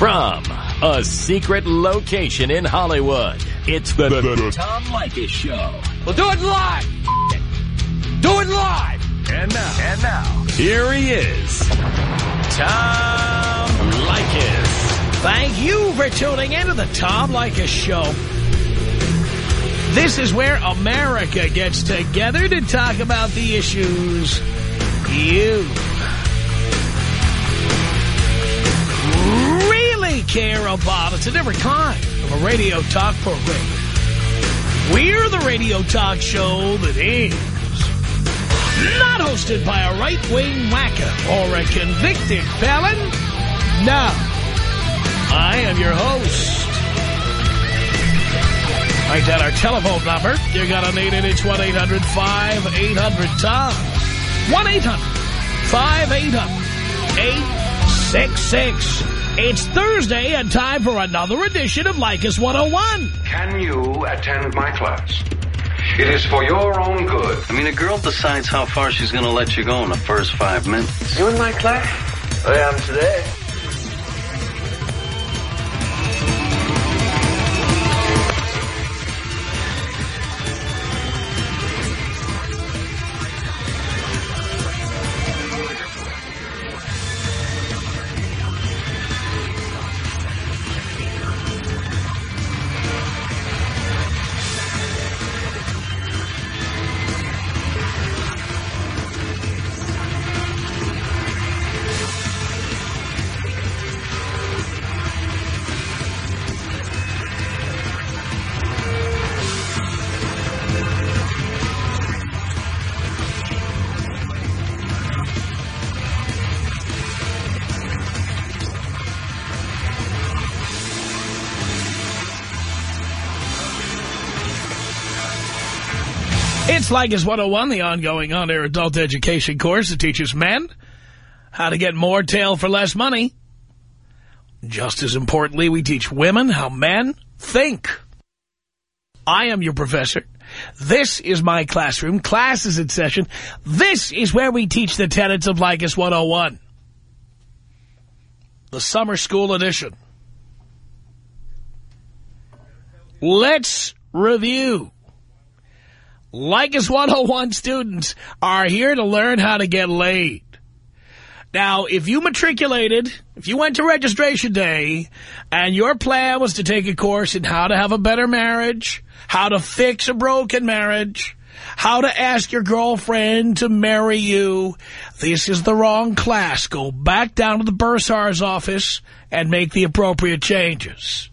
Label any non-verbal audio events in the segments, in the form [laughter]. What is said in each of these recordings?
From a secret location in Hollywood, it's the, the, the Tom Leykis Show. Well, do it live. Do it live. And now, and now, here he is, Tom Leykis. Thank you for tuning in to the Tom Leykis Show. This is where America gets together to talk about the issues you care about. It's a different kind of a radio talk program. We're the radio talk show that is not hosted by a right-wing whacker or a convicted felon. No, I am your host. Write down our telephone number. You're going to need it. It's 1-800-5800-TOM. 1-800-5800-866. It's Thursday and time for another edition of Leykis 101. Can you attend my class? It is for your own good. I mean, a girl decides how far she's going to let you go in the first five minutes. You in my class? I am today. Leykis 101, the ongoing on-air adult education course that teaches men how to get more tail for less money. Just as importantly, we teach women how men think. I am your professor. This is my classroom. Class is in session. This is where we teach the tenets of Leykis 101. The summer school edition. Let's review. Leykis 101 students are here to learn how to get laid. Now, if you matriculated, if you went to registration day, and your plan was to take a course in how to have a better marriage, how to fix a broken marriage, how to ask your girlfriend to marry you, this is the wrong class. Go back down to the bursar's office and make the appropriate changes.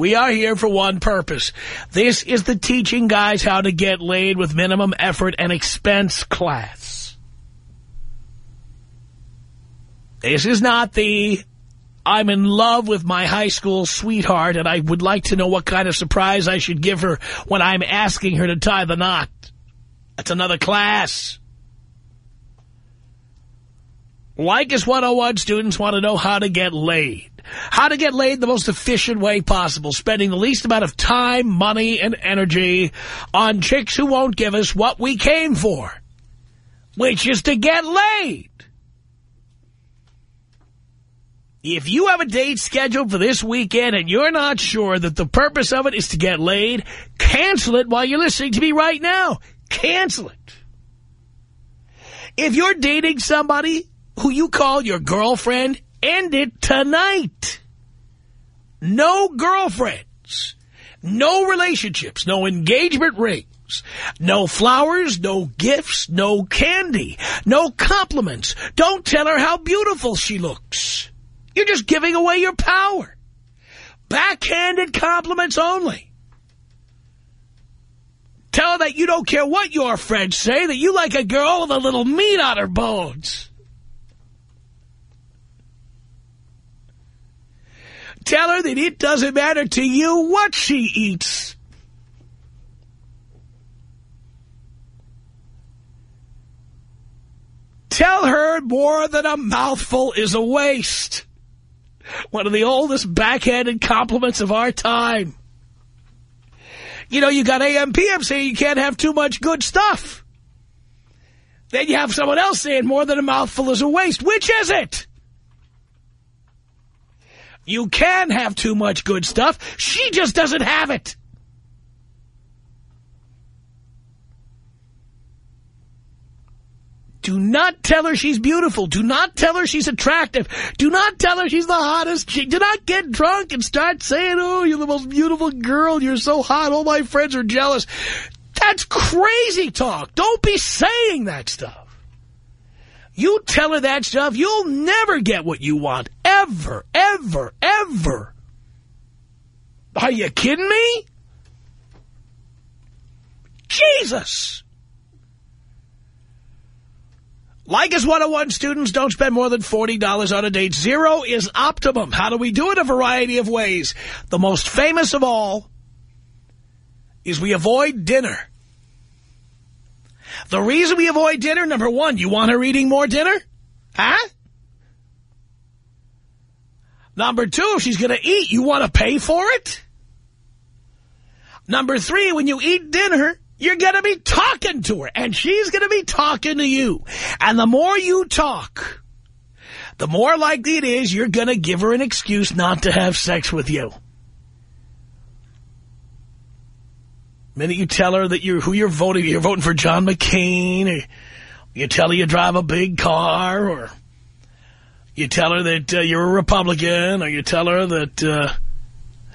We are here for one purpose. This is the teaching guys how to get laid with minimum effort and expense class. This is not the I'm in love with my high school sweetheart and I would like to know what kind of surprise I should give her when I'm asking her to tie the knot. That's another class. Leykis 101 students want to know how to get laid. How to get laid the most efficient way possible, spending the least amount of time, money, and energy on chicks who won't give us what we came for, which is to get laid. If you have a date scheduled for this weekend and you're not sure that the purpose of it is to get laid, cancel it while you're listening to me right now. Cancel it. If you're dating somebody who you call your girlfriend, end it tonight. No girlfriends, no relationships, no engagement rings, no flowers, no gifts, no candy, no compliments. Don't tell her how beautiful she looks. You're just giving away your power. Backhanded compliments only. Tell her that you don't care what your friends say, that you like a girl with a little meat on her bones. Tell her that it doesn't matter to you what she eats. Tell her more than a mouthful is a waste. One of the oldest backhanded compliments of our time. You know, you got AM, PM saying you can't have too much good stuff. Then you have someone else saying more than a mouthful is a waste. Which is it? You can have too much good stuff. She just doesn't have it. Do not tell her she's beautiful. Do not tell her she's attractive. Do not tell her she's the hottest. She, do not get drunk and start saying, oh, you're the most beautiful girl. You're so hot. All my friends are jealous. That's crazy talk. Don't be saying that stuff. You tell her that stuff, you'll never get what you want. Ever, ever, ever. Are you kidding me? Jesus! Leykis 101 students don't spend more than $40 on a date. Zero is optimum. How do we do it? A variety of ways. The most famous of all is we avoid dinner. The reason we avoid dinner, number one, you want her eating more dinner? Huh? Number two, if she's going to eat, you want to pay for it? Number three, when you eat dinner, you're going to be talking to her, and she's going to be talking to you. And the more you talk, the more likely it is you're going to give her an excuse not to have sex with you. The minute you tell her that you're who you're voting, you're voting for John McCain, or you tell her you drive a big car, or you tell her that uh, you're a Republican, or you tell her that uh,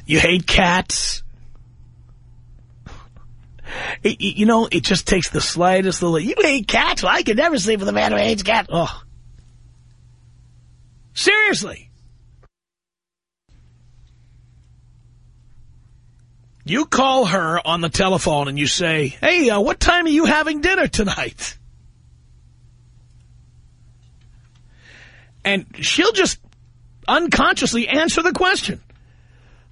you hate cats, it, you know, it just takes the slightest little, you hate cats? Well, I could never sleep with a man who hates cats. Oh. Seriously. You call her on the telephone and you say, hey, uh, what time are you having dinner tonight? And she'll just unconsciously answer the question.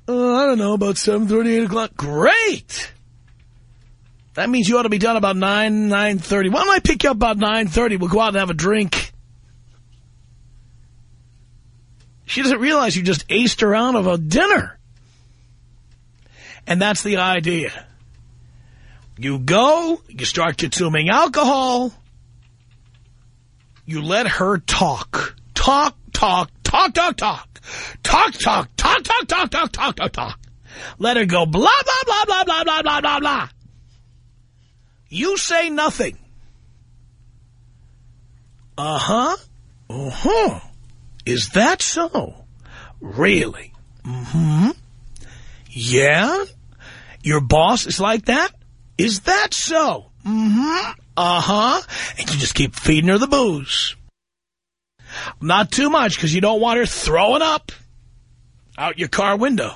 Uh, I don't know, about 7.30, 8 o'clock. Great! That means you ought to be done about 9, 9.30. Why don't I pick you up about 9.30? We'll go out and have a drink. She doesn't realize you just aced her out of a dinner. And that's the idea. You go, you start consuming alcohol, you let her talk. Talk, talk, talk, talk, talk. Talk, talk, talk, talk, talk, talk, talk, talk, talk. Let her go blah, blah, blah, blah, blah, blah, blah, blah, blah. You say nothing. Uh-huh. Uh-huh. Is that so? Really? Mm-hmm. Yeah? Your boss is like that? Is that so? Mm-hmm. Uh-huh. And you just keep feeding her the booze. Not too much, because you don't want her throwing up out your car window.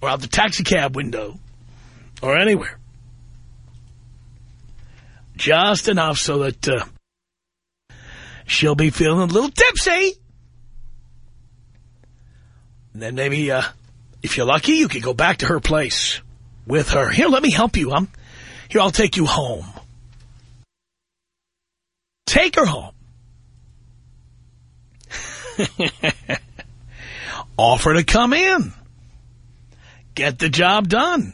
Or out the taxi cab window or anywhere. Just enough so that uh, she'll be feeling a little tipsy. And then maybe, uh, if you're lucky, you can go back to her place with her. Here, let me help you. I'm, here, I'll take you home. Take her home. [laughs] Offer to come in. Get the job done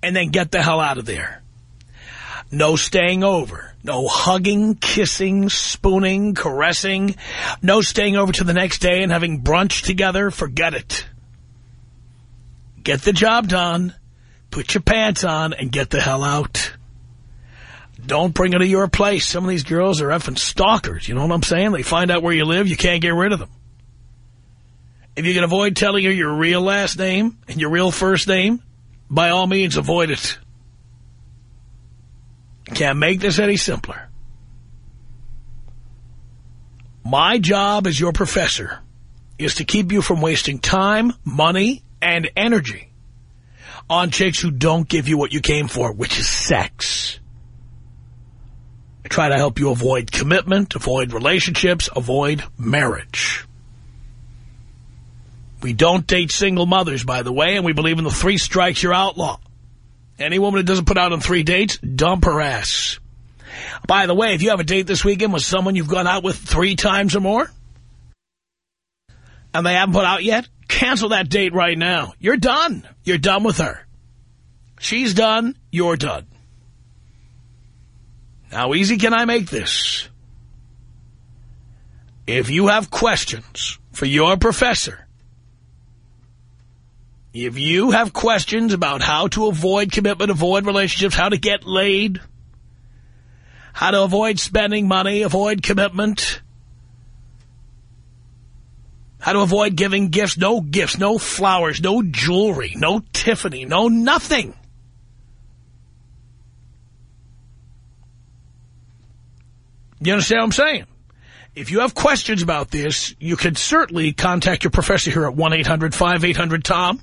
and then get the hell out of there. No staying over. No hugging, kissing, spooning, caressing. No staying over to the next day and having brunch together. Forget it. Get the job done. Put your pants on and get the hell out. Don't bring her to your place. Some of these girls are effing stalkers. You know what I'm saying? They find out where you live. You can't get rid of them. If you can avoid telling her your real last name and your real first name, by all means, avoid it. Can't make this any simpler. My job as your professor is to keep you from wasting time, money, and energy on chicks who don't give you what you came for, which is sex. Try to help you avoid commitment, avoid relationships, avoid marriage. We don't date single mothers, by the way, and we believe in the three strikes, you're outlaw. Any woman that doesn't put out on three dates, dump her ass. By the way, if you have a date this weekend with someone you've gone out with three times or more, and they haven't put out yet, cancel that date right now. You're done. You're done with her. She's done. You're done. How easy can I make this? if you have questions for your professor, if you have questions about how to avoid commitment, avoid relationships, how to get laid, how to avoid spending money, avoid commitment, how to avoid giving gifts, no gifts, no flowers, no jewelry, no Tiffany, no nothing. You understand what I'm saying? If you have questions about this, you can certainly contact your professor here at 1-800-5800-TOM.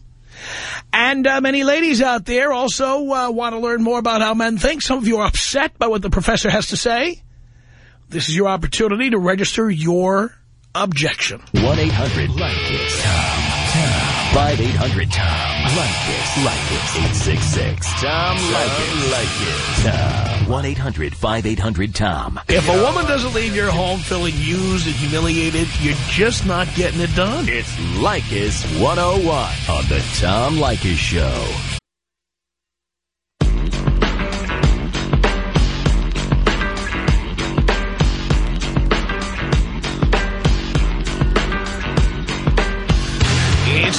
And uh, many ladies out there also uh, want to learn more about how men think. Some of you are upset by what the professor has to say. This is your opportunity to register your objection. 1-800-LIKE-IT. 5-800-TOM. Like this. Like this. 866. Tom Leykis. Like it. Tom. 1-800-5800-TOM. If a woman doesn't leave your home feeling used and humiliated, you're just not getting it done. It's Leykis 101 on the Tom Leykis Show.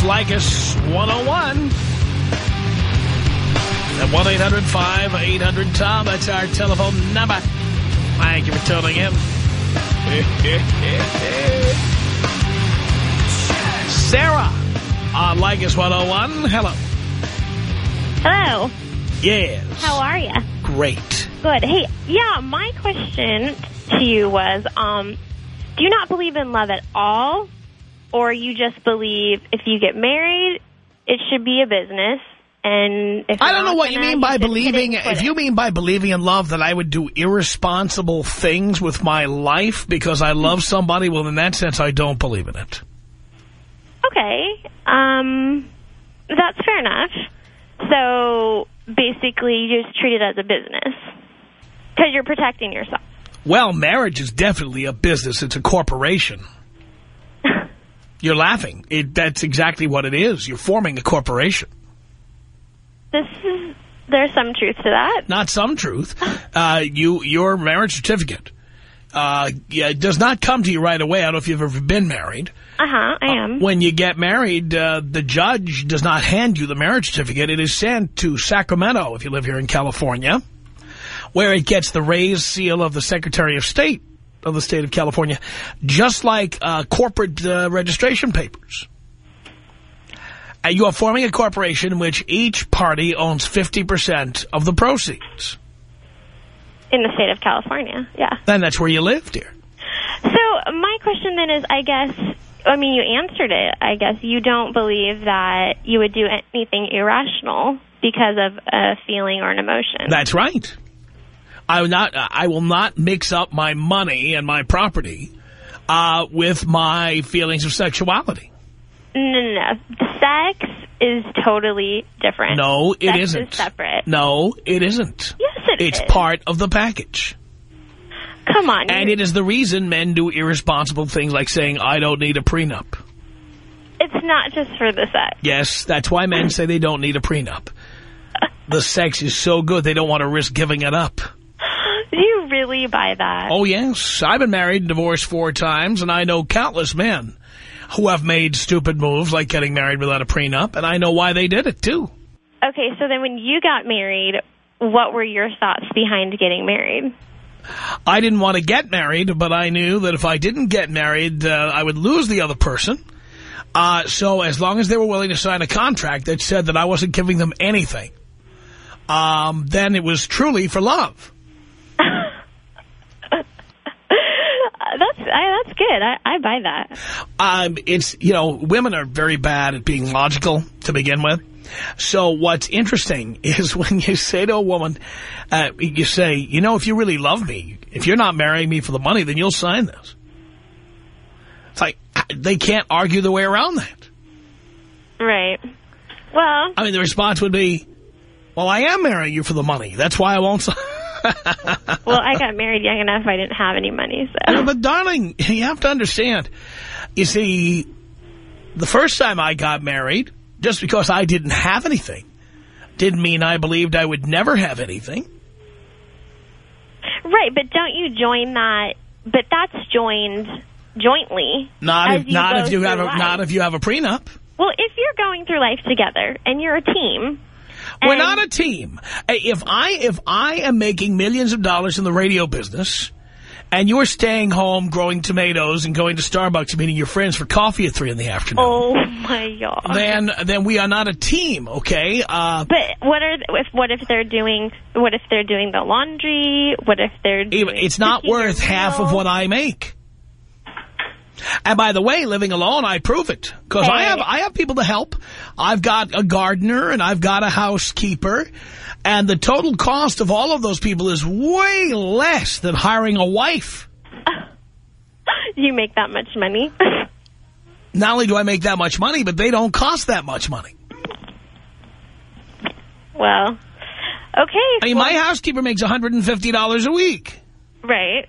Leykis 101. At 1-800-5800-TOM. That's our telephone number. Thank you for tuning in. [laughs] Sarah on Leykis 101. Hello. Hello. Yes. How are you? Great. Good. Hey, yeah, my question to you was, um, do you not believe in love at all? Or you just believe if you get married, it should be a business? And if I don't know what you mean by should hit it believing. If you mean by believing in love that I would do irresponsible things with my life because I love somebody, well, in that sense, I don't believe in it. Okay. Um, that's fair enough. So basically, you just treat it as a business because you're protecting yourself. Well, marriage is definitely a business. It's a corporation. You're laughing. It, that's exactly what it is. You're forming a corporation. This is there's some truth to that. Not some truth. Uh, you Your marriage certificate uh, yeah, it does not come to you right away. I don't know if you've ever been married. Uh huh. I am. When you get married, uh, the judge does not hand you the marriage certificate. It is sent to Sacramento, if you live here in California, where it gets the raised seal of the Secretary of State of the state of California, just like uh, corporate uh, registration papers. Uh, you are forming a corporation in which each party owns 50% of the proceeds. In the state of California. Yeah. Then that's where you live, dear. So my question then is, I guess, I mean, you answered it. I guess you don't believe that you would do anything irrational because of a feeling or an emotion. That's right. I will not. I will not mix up my money and my property uh, with my feelings of sexuality. no, no, no. Sex is totally different. No, it Sex isn't. is separate. No, it isn't. Yes, it it's is. part of the package. Come on. And it is the reason men do irresponsible things like saying, I don't need a prenup. It's not just for the sex. Yes, that's why men say they don't need a prenup. [laughs] The sex is so good, they don't want to risk giving it up. Really buy that? Oh, yes. I've been married and divorced four times, and I know countless men who have made stupid moves like getting married without a prenup, and I know why they did it, too. Okay, so then when you got married, what were your thoughts behind getting married? I didn't want to get married, but I knew that if I didn't get married, uh, I would lose the other person. Uh, so as long as they were willing to sign a contract that said that I wasn't giving them anything, um, then it was truly for love. Uh, that's I, that's good. I, I buy that. Um, it's, you know, women are very bad at being logical to begin with. So what's interesting [laughs] is when you say to a woman, uh, you say, you know, if you really love me, if you're not marrying me for the money, then you'll sign this. It's like, they can't argue the way around that. Right. Well, I mean, the response would be, well, I am marrying you for the money. That's why I won't [laughs] sign. Well, I got married young enough. I didn't have any money, so but darling, you have to understand. You see, the first time I got married, just because I didn't have anything, didn't mean I believed I would never have anything. right. But don't you join that? But that's joined jointly. Not if not if you have a life. not if you have a prenup. Well, if you're going through life together and you're a team. We're and- not a team. If I if I am making millions of dollars in the radio business, and you're staying home growing tomatoes and going to Starbucks and meeting your friends for coffee at three in the afternoon, Oh my god. then then we are not a team. Okay. Uh, But what are if what if they're doing what if they're doing the laundry? What if they're doing it's not worth half of what I make. And by the way, living alone, I prove it because I have I have people to help. I've got a gardener and I've got a housekeeper, and the total cost of all of those people is way less than hiring a wife. [laughs] you make that much money. [laughs] Not only do I make that much money, but they don't cost that much money. well, okay. I mean, well, my housekeeper makes $150 a week. right.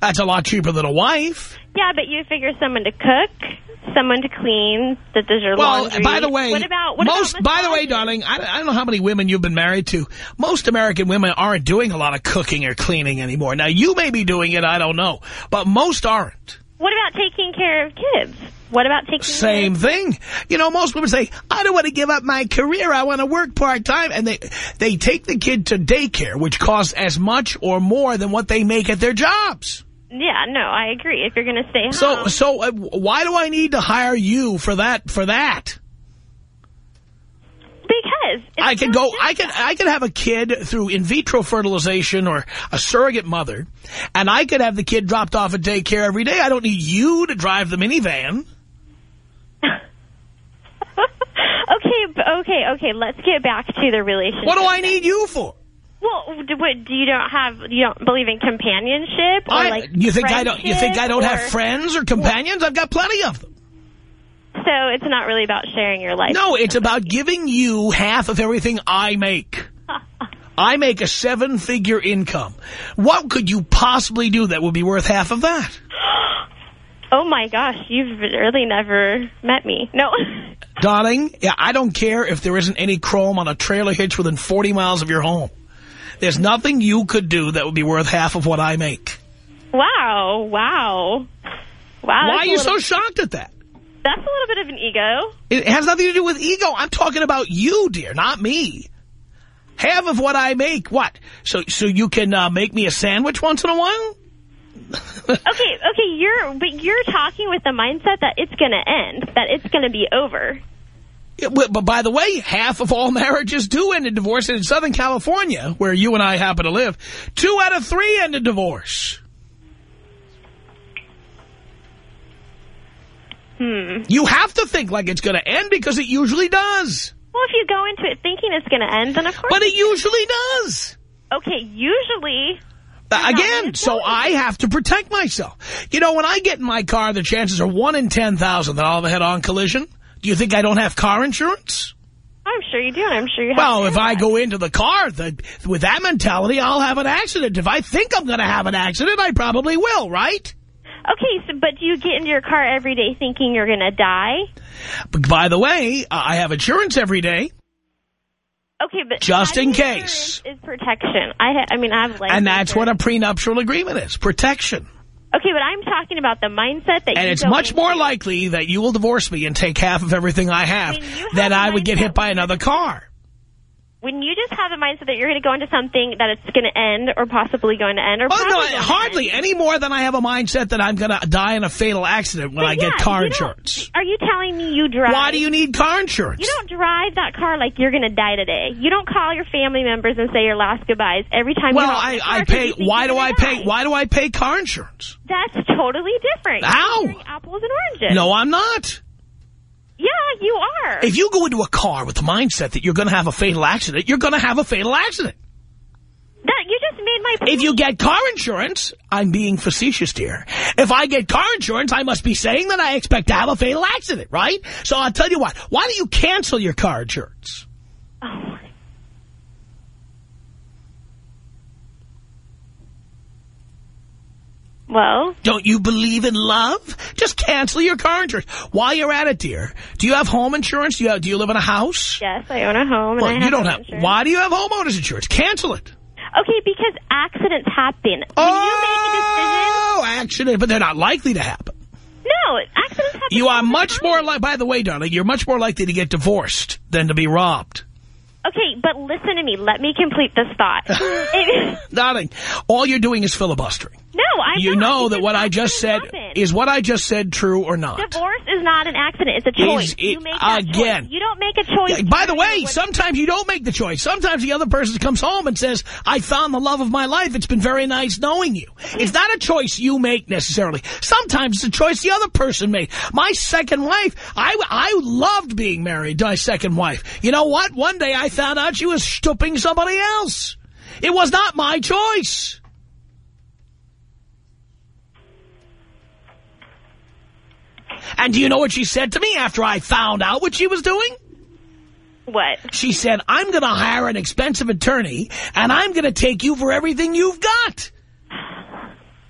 That's a lot cheaper than a wife. Yeah, but you figure someone to cook, someone to clean, that does your Well, laundry. by the way, what about what most. about by the way, darling, I, I don't know how many women you've been married to. Most American women aren't doing a lot of cooking or cleaning anymore. Now, you may be doing it, I don't know, but most aren't. What about taking care of kids? What about taking Same thing. You know, most women say, I don't want to give up my career. I want to work part-time. And they, they take the kid to daycare, which costs as much or more than what they make at their jobs. Yeah, no, I agree. If you're going to stay home, so uh, why do I need to hire you for that, for that? because I can go, I can, I can have a kid through in vitro fertilization or a surrogate mother, and I could have the kid dropped off at daycare every day. I don't need you to drive the minivan. Okay, okay, okay. Let's get back to the relationship. What do I need you for? Well, do, what, do you don't have you don't believe in companionship or I, like you think I don't, you think I don't have friends or companions? I've got plenty of them. So it's not really about sharing your life. No, it's about giving you half of everything I make. [laughs] I make a seven-figure income. What could you possibly do that would be worth half of that? [gasps] [gasps] [gasps] Oh my gosh, you've really never met me. No. [laughs] Darling, yeah, I don't care if there isn't any chrome on a trailer hitch within 40 miles of your home. There's nothing you could do that would be worth half of what I make. wow, wow, wow. Why are you little- so shocked at that? That's a little bit of an ego. It has nothing to do with ego. I'm talking about you, dear, not me. Half of what I make, what? So so you can uh, make me a sandwich once in a while? Okay, okay, you're but you're talking with the mindset that it's going to end, that it's going to be over. Yeah, But but by the way, half of all marriages do end in divorce. And in Southern California, where you and I happen to live, two out of three end in divorce. Hmm. You have to think like it's going to end because it usually does. Well, if you go into it thinking it's going to end, then of course. But it usually does. okay, usually. Uh, Again, so. I have to protect myself. You know, when I get in my car, the chances are 1 in 10,000 that I'll have a head-on collision. Do you think I don't have car insurance? I'm sure you do, and I'm sure you have. Well, if do I go into the car the, with that mentality, I'll have an accident. If I think I'm going to have an accident, I probably will, right? Okay, so but do you get into your car every day thinking you're going to die? But by the way, I have insurance every day, Okay, but Just in case. is protection. I I mean, I have life and that's what a prenuptial agreement is, protection. Okay, but I'm talking about the mindset that And it's much more likely that you will divorce me and take half of everything I have you have than I would get hit by another car. When you just have a mindset that you're going to go into something that it's going to end or possibly going to end or Oh, no, hardly any more than I have a mindset that I'm going to die in a fatal accident when But I get car insurance. Are you telling me you drive? Why do you need car insurance? You don't drive that car like you're going to die today. You don't call your family members and say your last goodbyes every time well, you hop in I, I pay. Why do I gonna pay? die. Why do I pay car insurance? That's totally different. How? Apples and oranges. No, I'm not. Yeah, you are. If you go into a car with the mindset that you're going to have a fatal accident, you're going to have a fatal accident. that you just made my point. If you get car insurance, I'm being facetious, dear. If I get car insurance, I must be saying that I expect to have a fatal accident, right? So I'll tell you what. Why don't you cancel your car insurance? Oh, my- Well, Don't you believe in love? Just cancel your car insurance. While you're at it, dear, do you have home insurance? Do you, have, do you live in a house? yes, I own a home. Well, and I you don't have. insurance. Why do you have homeowners insurance? Cancel it. Okay, because accidents happen. When you make a oh, decision, Oh, accident, but they're not likely to happen. No, accidents happen. You are much more like, by the way, darling, you're much more likely to get divorced than to be robbed. Okay, but listen to me. Let me complete this thought. [laughs] Darling, all you're doing is filibustering. No, I'm You know that what I just said, accidents is what I just said true or not? Divorce is not an accident. It's a choice. it- you make that again. choice. You don't make a choice. Yeah, By the way, sometimes you don't make the choice. Sometimes the other person comes home and says, I found the love of my life. It's been very nice knowing you. It's not a choice you make necessarily. Sometimes it's a choice the other person made. My second wife, I, I loved being married to my second wife. You know what? One day I found out she was stooping somebody else. It was not my choice. And do you know what she said to me after I found out what she was doing? What? She said, I'm going to hire an expensive attorney, and I'm going to take you for everything you've got.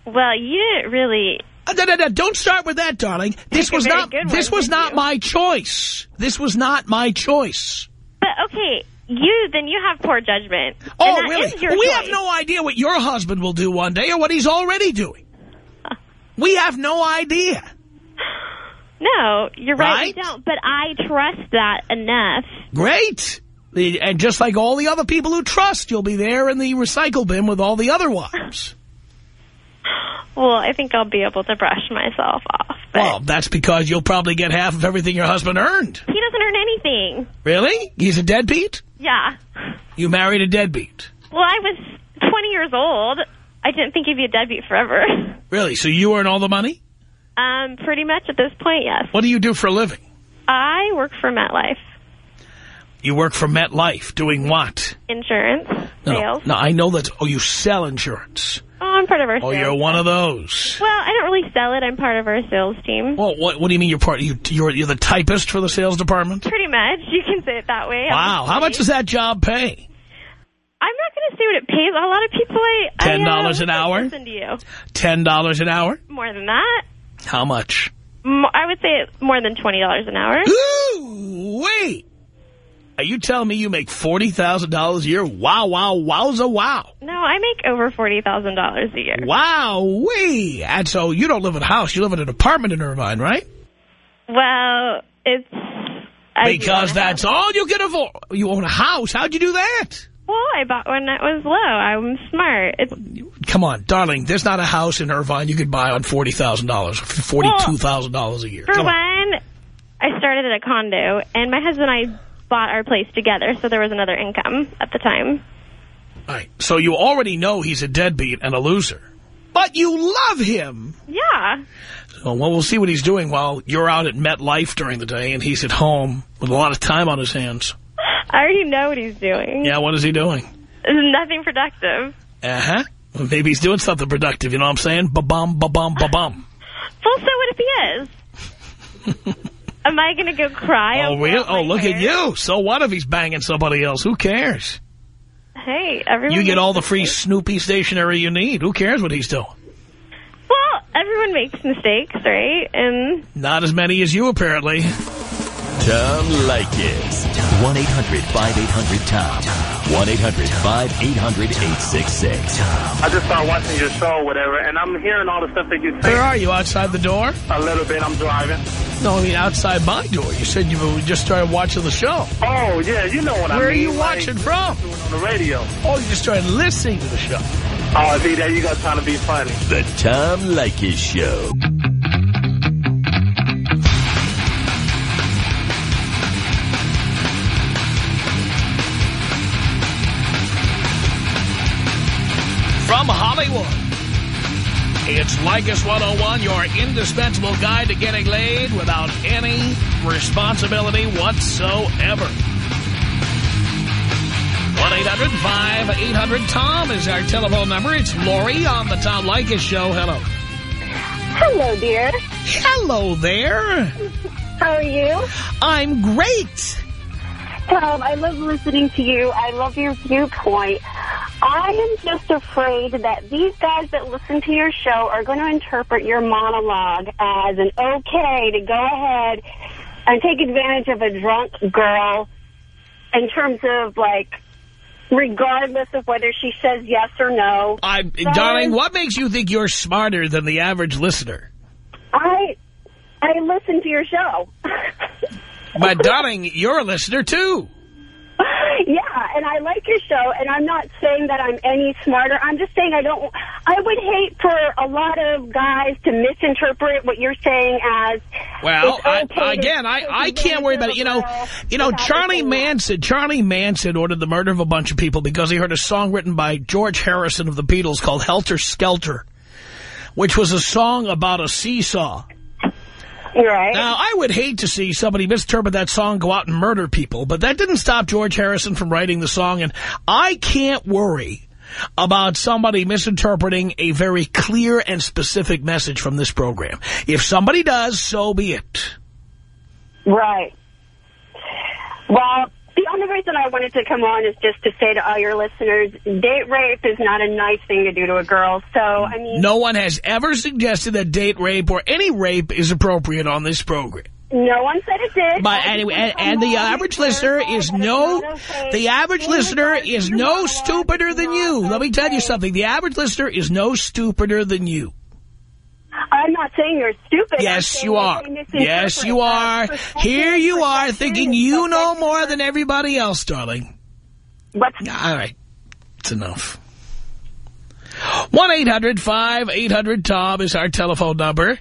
Well, you didn't really. Uh, no, no, no, Don't start with that, darling. This was not. one, This was didn't you? my choice. This was not my choice. But okay, you then you have poor judgment. Oh, really? We choice. have no idea what your husband will do one day or what he's already doing. We have no idea. No, you're right. Right? We don't. But I trust that enough. Great. And just like all the other people who trust, you'll be there in the recycle bin with all the other wives. [laughs] Well, I think I'll be able to brush myself off. Well, that's because you'll probably get half of everything your husband earned. he doesn't earn anything. Really? He's a deadbeat? Yeah. You married a deadbeat. Well, I was 20 years old. I didn't think he'd be a deadbeat forever. [laughs] Really? So you earn all the money? Um, pretty much at this point, yes. What do you do for a living? I work for MetLife You work for MetLife. Doing what? Insurance No, Sales. no, I know that. Oh, you sell insurance. Oh, I'm part of our Oh, sales. you're one of those. Well, I don't really sell it. I'm part of our sales team. Well, what, what do you mean you're part? You, you're you're the typist for the sales department? Pretty much. You can say it that way. Wow. How much does that job pay? I'm not going to say what it pays. A lot of people, I... I, $10 uh, an hour? Listen to you. Ten dollars an hour? More than that. How much? I would say more than $20 an hour. Ooh, wait. Are you telling me you make forty thousand dollars a year? Wow, wow, wowza, wow. No, I make over $40,000 a year. Wow, wee. And so you don't live in a house. You live in an apartment in Irvine, right? Well, it's... I Because that's all you can afford. You own a house. How'd you do that? Well, I bought one that was low. I'm smart. It's Come on, darling. There's not a house in Irvine you could buy on $40,000, $42,000 a year. For Come one, on. I started at a condo, and my husband and I bought our place together, so there was another income at the time. All right. So you already know he's a deadbeat and a loser. But you love him. Yeah. So, well, we'll see what he's doing while you're out at MetLife during the day and he's at home with a lot of time on his hands. I already know what he's doing. Yeah, what is he doing? Nothing productive. Uh-huh. Well, maybe he's doing something productive, you know what I'm saying? Ba-bum, ba-bum, ba-bum. Well, so what if he is? [laughs] Am I going to go cry? Oh, over real? Oh, look at you. So what if he's banging somebody else? Who cares? Hey, everyone. You get all the free mistakes. Snoopy stationery you need. Who cares what he's doing? Well, everyone makes mistakes, right? And Not as many as you, apparently. Tom Leykis. 1-800-5800-TOM. 1-800-5800-866. I just started watching your show, whatever, and I'm hearing all the stuff that you say. Where are you? Outside the door? A little bit. I'm driving. No, I mean outside my door. You said you just started watching the show. Oh yeah, you know what I mean. Where are you like, watching from? On the radio. Oh, you just started listening to the show. Oh, see, there you go, trying to be funny. The Tom Leykis Show. Hollywood, it's Leykis 101, your indispensable guide to getting laid without any responsibility whatsoever. 1-800-5800-TOM is our telephone number. It's Lori on the Tom Leykis Show. Hello. Hello, dear. Hello there. How are you? I'm great. Tom, I love listening to you. I love your viewpoint. I am just afraid that these guys that listen to your show are going to interpret your monologue as an okay to go ahead and take advantage of a drunk girl in terms of, like, regardless of whether she says yes or no. I, darling, what makes you think you're smarter than the average listener? I I listen to your show. [laughs] But, darling, you're a listener, too. [laughs] yeah, and I like your show, and I'm not saying that I'm any smarter. I'm just saying I don't. I would hate for a lot of guys to misinterpret what you're saying as. Well, I, again, I, I can't worry about it. You know, advantage of a girl you know, Charlie Manson, Charlie Manson ordered the murder of a bunch of people because he heard a song written by George Harrison of the Beatles called Helter Skelter, which was a song about a seesaw. Right. Now, I would hate to see somebody misinterpret that song, go out and murder people, but that didn't stop George Harrison from writing the song, and I can't worry about somebody misinterpreting a very clear and specific message from this program. If somebody does, so be it. Right. Well, the only reason I wanted to come on is just to say to all your listeners, date rape is not a nice thing to do to a girl. So, I mean, No one has ever suggested that date rape or any rape is appropriate on this program. no one said it did. But anyway, and, and the average listener is no, the average listener is no stupider than you. Let me tell you something. The average listener is no stupider than you. I'm not saying you're stupid. Yes, you are. Yes, you are. Here you are thinking you know more than everybody else, darling. What's All right. It's enough. 1-800-5800-TOM is our telephone number.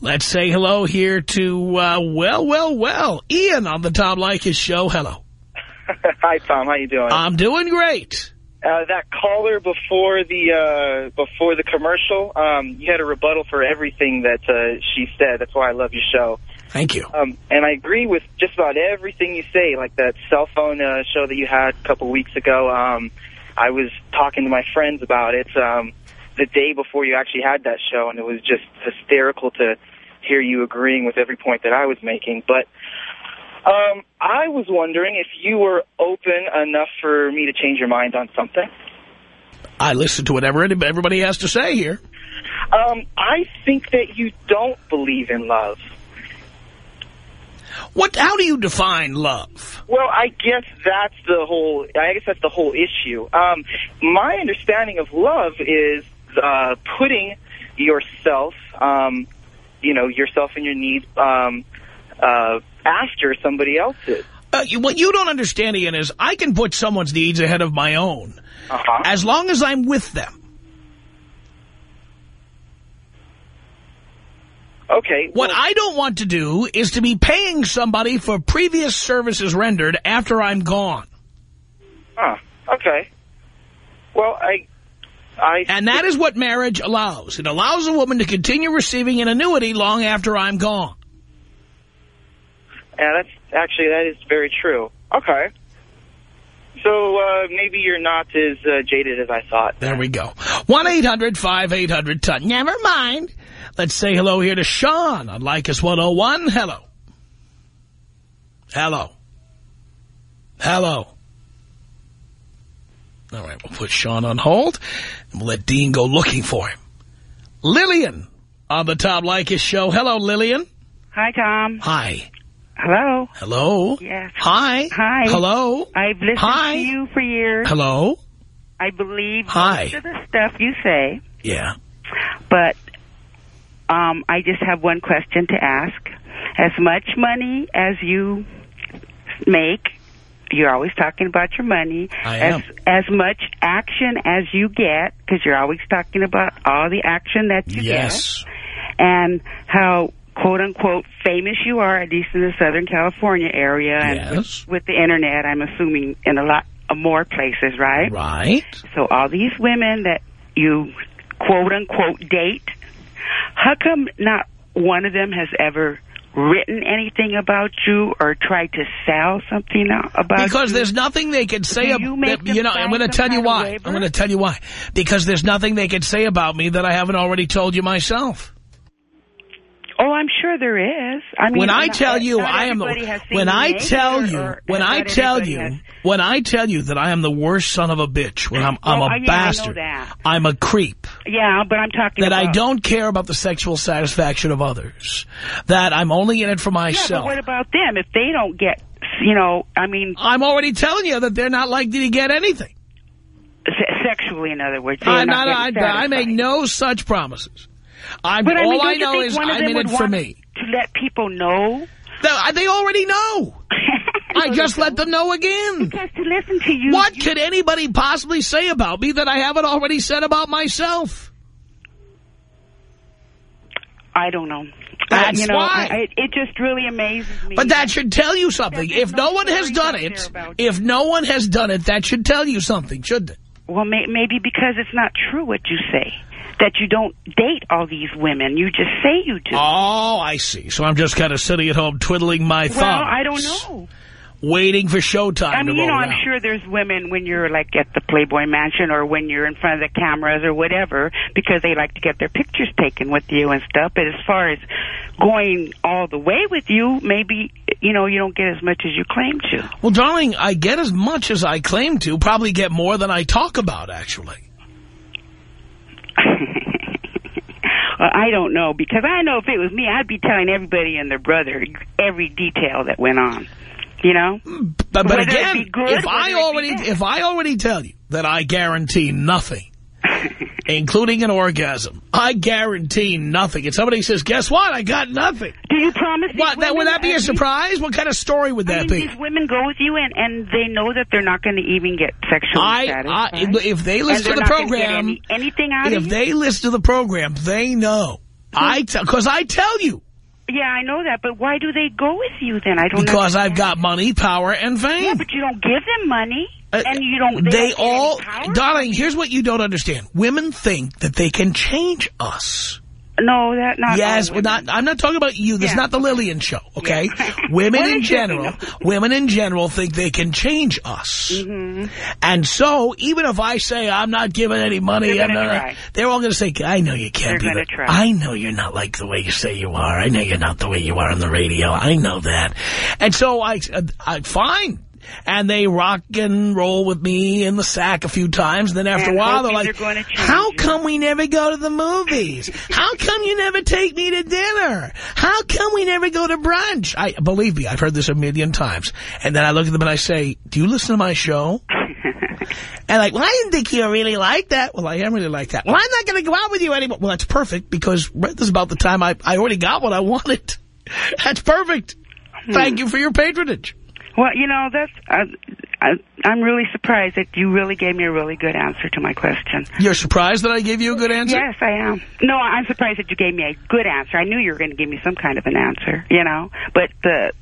Let's say hello here to, uh, well, well, well, Ian on the Tom Leykis show. Hello. [laughs] Hi, Tom. How you doing? I'm doing great. Uh, that caller before the uh, before the commercial, um, you had a rebuttal for everything that uh, she said. That's why I love your show. Thank you. Um, and I agree with just about everything you say, like that cell phone uh, show that you had a couple weeks ago. Um, I was talking to my friends about it um, the day before you actually had that show, and it was just hysterical to hear you agreeing with every point that I was making. But um, I was wondering if you were open enough for me to change your mind on something. I listen to whatever everybody has to say here. Um, I think that you don't believe in love. What? How do you define love? Well, I guess that's the whole. I guess that's the whole issue. Um, my understanding of love is uh, putting yourself, um, you know, yourself and your needs um, uh, after somebody else's. Uh, you, what you don't understand, Ian, is I can put someone's needs ahead of my own Uh-huh. as long as I'm with them. Okay. What I don't want to do is to be paying somebody for previous services rendered after I'm gone. Huh. Okay. Well, I. I. And that is what marriage allows. It allows a woman to continue receiving an annuity long after I'm gone. Yeah, that's actually that is very true. Okay. So uh, maybe you're not as uh, jaded as I thought. There we go. 1-800-5800-TON. Never mind. Let's say hello here to Sean on Leykis 101. Hello. Hello. Hello. All right, we'll put Sean on hold, and we'll let Dean go looking for him. Lillian on the Tom Leykis show. Hello, Lillian. Hi, Tom. Hi. Hello. Hello. Yes. Hi. Hi. Hello. I've listened Hi. to you for years. Hello. I believe Hi. most of the stuff you say, Yeah. but um, I just have one question to ask. As much money as you make, you're always talking about your money. I as, am. As much action as you get, because you're always talking about all the action that you Yes. get, and how quote unquote famous you are, at least in the Southern California area, and Yes. with the internet, I'm assuming in a lot uh, more places, right? Right. So all these women that you quote unquote date, how come not one of them has ever written anything about you or tried to sell something about Because you? there's nothing they can say. Do ab- you make you know, I'm going to tell you why. I'm going to tell you why. Because there's nothing they can say about me that I haven't already told you myself. Oh, I'm sure there is. I mean, when I not- tell you not I am the everybody has seen when I tell you or when I tell you has- when I tell you that I am the worst son of a bitch when I'm I'm Oh, a yeah, bastard. I'm a creep Yeah, but I'm talking that about I don't care about the sexual satisfaction of others that I'm only in it for myself. Yeah, but what about them if they don't get? You know, I mean, I'm already telling you that they're not likely to get anything se- sexually, in other words. I'm not not, I, I make no such promises I'm But I mean, all I know is I'm in it for me To let people know? They, they already know. [laughs] I just let them know again. Because to listen to you... What you, could anybody possibly say about me that I haven't already said about myself? I don't know. That's uh, you know, why. I, it just really amazes me. But that should tell you something. There's If no no one has done it, if no one has done it, that should tell you something, shouldn't it? Well, may, maybe because it's not true what you say. That you don't date all these women. You just say you do. Oh, I see. So I'm just kind of sitting at home twiddling my thumbs. well, I don't know. Waiting for showtime I mean, you know, I'm sure there's women when you're like at the Playboy Mansion or when you're in front of the cameras or whatever because they like to get their pictures taken with you and stuff. But as far as going all the way with you, maybe, you know, you don't get as much as you claim to. Well, darling, I get as much as I claim to. Probably get more than I talk about, actually. [laughs] Well, I don't know because I know if it was me, I'd be telling everybody and their brother every detail that went on. You know? But, but Whether again, good, if I already if I already tell you that I guarantee nothing, including an orgasm, I guarantee nothing. And somebody says, "Guess what? I got nothing." Do you promise? What? That would that be a surprise? What kind of story would I that mean, be? these women go with you and, and they know that they're not going to even get sexually I, satisfied. I if they listen to the not gonna get program, any, anything out if they listen to the program, they know. Hmm. I because I tell you Yeah, I know that, but why do they go with you then? I don't because I've got money, power, and fame. Yeah, but you don't give them money, Uh, and you don't. They, they don't all, darling, here's what you don't understand. Women think that they can change us. No, that not. yes, we're not, I'm not talking about you. This is not the Lillian show, okay? Yeah. [laughs] women in it should be, general, women in general think they can change us. Mm-hmm. And so, even if I say I'm not giving any money, not- they're all going to say, I know you can't They're be try. I know you're not like the way you say you are. I know you're not the way you are on the radio. I know that. And so I, I fine. And they rock and roll with me in the sack a few times. Then after And a while, they're like, they're how you." come we never go to the movies? How come you never take me to dinner? How come we never go to brunch? I Believe me, I've heard this a million times. And then I look at them and I say, do you listen to my show? [laughs] And like, well, I didn't think you really like that. Well, I am really like that. Well, I'm not going to go out with you anymore. Well, that's perfect because this is about the time I, I already got what I wanted. [laughs] That's perfect. Thank you for your patronage. Well, you know, that's. Uh, I, I'm really surprised that you really gave me a really good answer to my question. You're surprised that I gave you a good answer? Yes, I am. No, I'm surprised that you gave me a good answer. I knew you were going to give me some kind of an answer, you know. But the,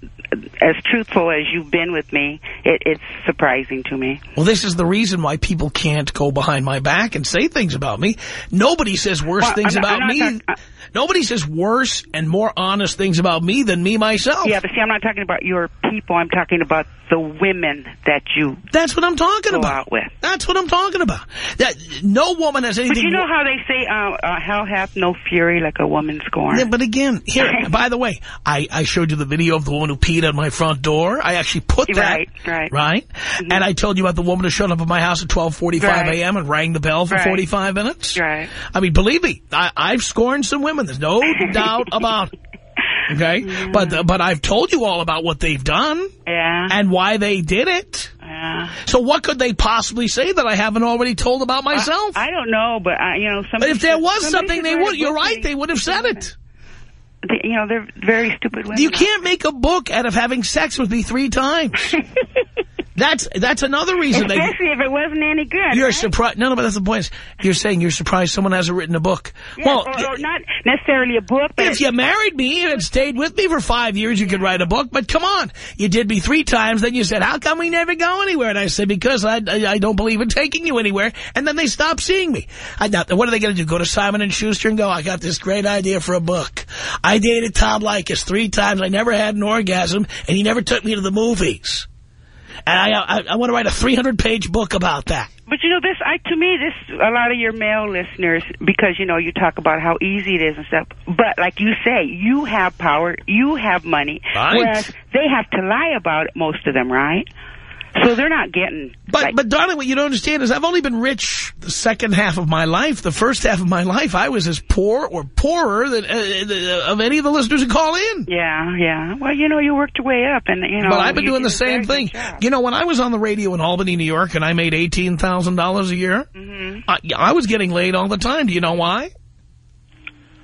as truthful as you've been with me, it, it's surprising to me. Well, this is the reason why people can't go behind my back and say things about me. Nobody says worse Well, things not- about me. talk- Nobody says worse and more honest things about me than me myself. Yeah, but see, I'm not talking about your people. I'm talking about the women that you That's what I'm talking about. with. That's what I'm talking about. That no woman has anything. But you know how they say, uh, uh, hell hath no fury like a woman scorned. Yeah, but again, here, [laughs] by the way, I, I showed you the video of the woman who peed on my front door. I actually put that. Right, right. Right? And I told you about the woman who showed up at my house at 12.45 Right. a.m. and rang the bell for Right. 45 minutes. Right. I mean, believe me, I, I've scorned some women. There's no [laughs] doubt about it. Okay? But, but I've told you all about what they've done Yeah. and why they did it. yeah. So what could they possibly say that I haven't already told about myself? I don't know, but I, you know, somebody if there was something, they would. You're right. They would have said it. They- you know, they're very stupid women. You can't make a book out of having sex with me three times. [laughs] that's that's another reason they. Especially if it wasn't any good. You're right? surprised. No, no, but that's the point. You're saying you're surprised someone hasn't written a book. Yeah, well, or, or not necessarily a book, but if you married me and stayed with me for five years, you could write a book. But come on, you did me three times. Then you said, "How come we never go anywhere?" And I said, "Because I I, I don't believe in taking you anywhere." And then they stopped seeing me. I now, what are they going to do? Go to Simon and Schuster and go, "I got this great idea for a book. I dated Tom Leykis three times. I never had an orgasm, and he never took me to the movies." And I, I, I want to write a 300-page book about that. But you know, this I to me, this a lot of your male listeners because you know you talk about how easy it is and stuff. But like you say, you have power, you have money, Right. whereas they have to lie about it. Most of them, right? So they're not getting. But, like, but darling, what you don't understand is I've only been rich the second half of my life. The first half of my life, I was as poor or poorer than uh, uh, of any of the listeners who call in. yeah, yeah. Well, you know, you worked your way up, and you know. But I've been doing the same thing. You know, when I was on the radio in Albany, New York, and I made $18,000 a year, Mm-hmm. I, I was getting laid all the time. Do you know why?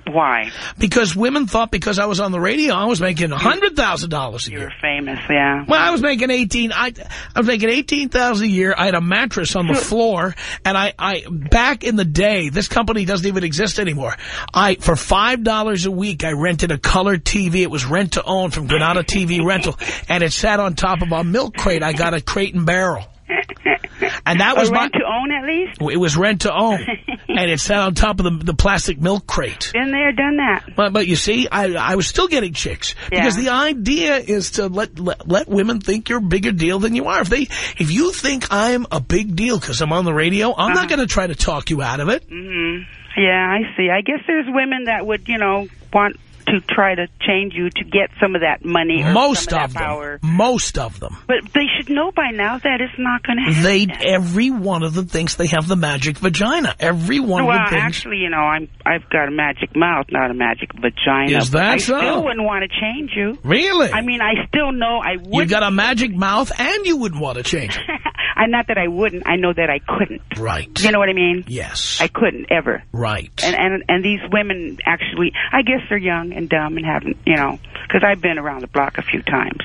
Why? Because women thought because I was on the radio, I was making $100,000 a year. You're famous, yeah. Well, I was making 18, I, I was making 18,000 a year. I had a mattress on the floor and I, I, back in the day, this company doesn't even exist anymore. I, for $5 a week, I rented a color TV. It was rent to own from Granada TV rental and it sat on top of a milk crate. I got a crate and barrel. [laughs] And that was Or my, rent to own at least? it was rent to own [laughs] and it sat on top of the, the plastic milk crate. Been there, done that. But, but you see, I, I was still getting chicks Yeah. because the idea is to let, let let women think you're a bigger deal than you are. If they if you think I'm a big deal because I'm on the radio, I'm not Uh-huh. going to try to talk you out of it. hmm Yeah, I see. I guess there's women that would, you know, want to try to change you to get some of that money or Most some of, of that them, power. most of them, But they should know by now that it's not going to happen. they every one of them thinks they have the magic vagina. Every one well, of them thinks. actually, you know, I'm I've got a magic mouth, not a magic vagina. Is that I so? still wouldn't want to change you. Really? I mean, I still know I would. you got a magic mouth and you wouldn't want to change it. [laughs] I not that I wouldn't. I know that I couldn't. Right. You know what I mean? Yes. I couldn't ever. right. And and and these women actually, I guess they're young and dumb and haven't, you know, because I've been around the block a few times,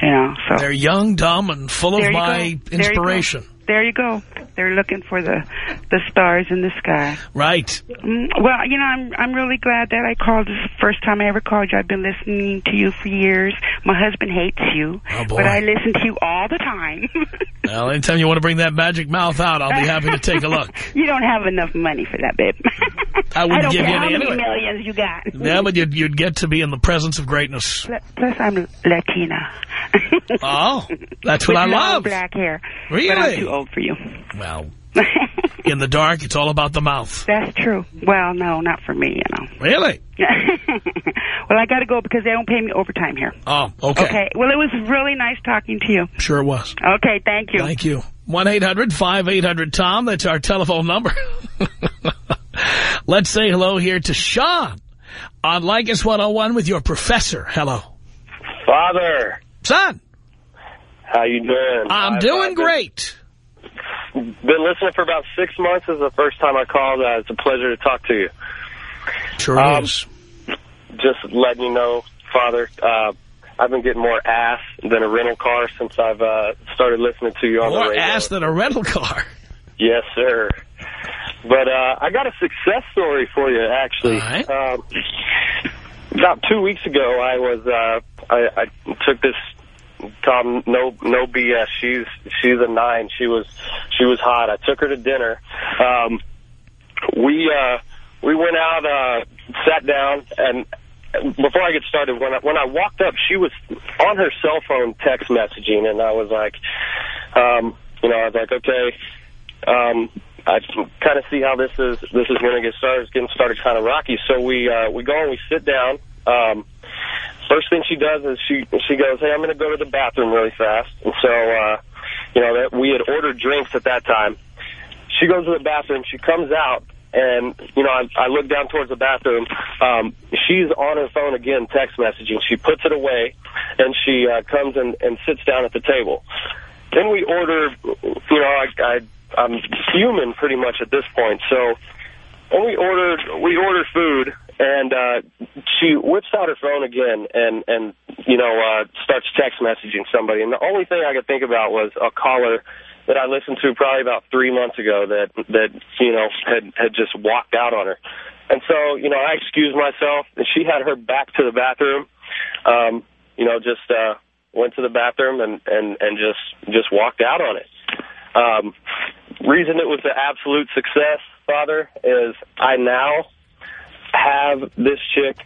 you know. So They're young, dumb, and full There of my go. There you go. inspiration. There you go. They're looking for the the stars in the sky. Right. Mm, Well, you know, I'm I'm really glad that I called. This is the first time I ever called you. I've been listening to you for years. My husband hates you, Oh, boy. but I listen to you all the time. [laughs] Well, anytime you want to bring that magic mouth out, I'll be happy to take a look. [laughs] you don't have enough money for that, babe. [laughs] I wouldn't don't give you how any many anyway. millions you got. Yeah, but you'd, you'd get to be in the presence of greatness. Plus, I'm Latina. Oh, that's what I love. black hair. Really? I'm old for you. Well, [laughs] in the dark, it's all about the mouth. That's true. Well, no, not for me, you know. Really? [laughs] well, I got to go because they don't pay me overtime here. Oh, okay. Okay. Well, it was really nice talking to you. Sure it was. Okay, thank you. Thank you. 1-800-5800-TOM. That's our telephone number. [laughs] Let's say hello here to Sean on Leykis 101 with your professor. Hello. Father, Son, how you doing? I'm I've, doing been- great. Been listening for about six months. This is the first time I called. Uh, it's a pleasure to talk to you. Sure Um, is. Just letting you know, Father, uh, I've been getting more ass than a rental car since I've uh, started listening to you on the More ass than a rental car. Yes, sir. But uh, I got a success story for you, actually. Right. Um, about two weeks ago, I was uh, I, I took this Tom. No, no BS. She's she's a nine. She was she was hot. I took her to dinner. Um, we uh, we went out, uh, sat down, and before I get started, when I, when I walked up, she was on her cell phone text messaging, and I was like, um, you know, I was like, okay. Um, I kind of see how this is this is going to get started. It's getting started kind of rocky. So we uh, we go and we sit down. Um, first thing she does is she she goes, "Hey, I'm going to go to the bathroom really fast." And so uh, you know that we had ordered drinks at that time. She goes to the bathroom. She comes out, and you know I, I look down towards the bathroom. Um, she's on her phone again, text messaging. She puts it away, and she uh, comes and, and sits down at the table. Then we order, you know, I, I, I'm human pretty much at this point. So when we ordered, we ordered food, and uh, she whips out her phone again and, and you know, uh, starts text messaging somebody. And the only thing I could think about was a caller that I listened to probably about three months ago that, that you know, had, had just walked out on her. And so, you know, I excused myself, and she had her back to the bathroom, um, you know, just uh, went to the bathroom and, and, and just, just walked out on it. Um, reason it was an absolute success, Father, is I now have this chick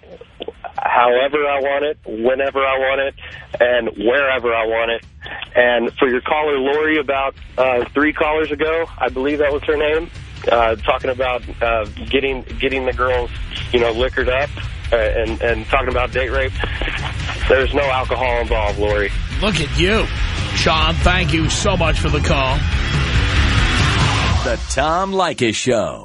however I want it, whenever I want it, and wherever I want it. And for your caller, Lori, about uh, three callers ago, I believe that was her name, uh, talking about uh, getting getting the girls, you know, liquored up uh, and, and talking about date rape. There's no alcohol involved, Lori. Look at you. Sean, thank you so much for the call. The Tom Leykis Show.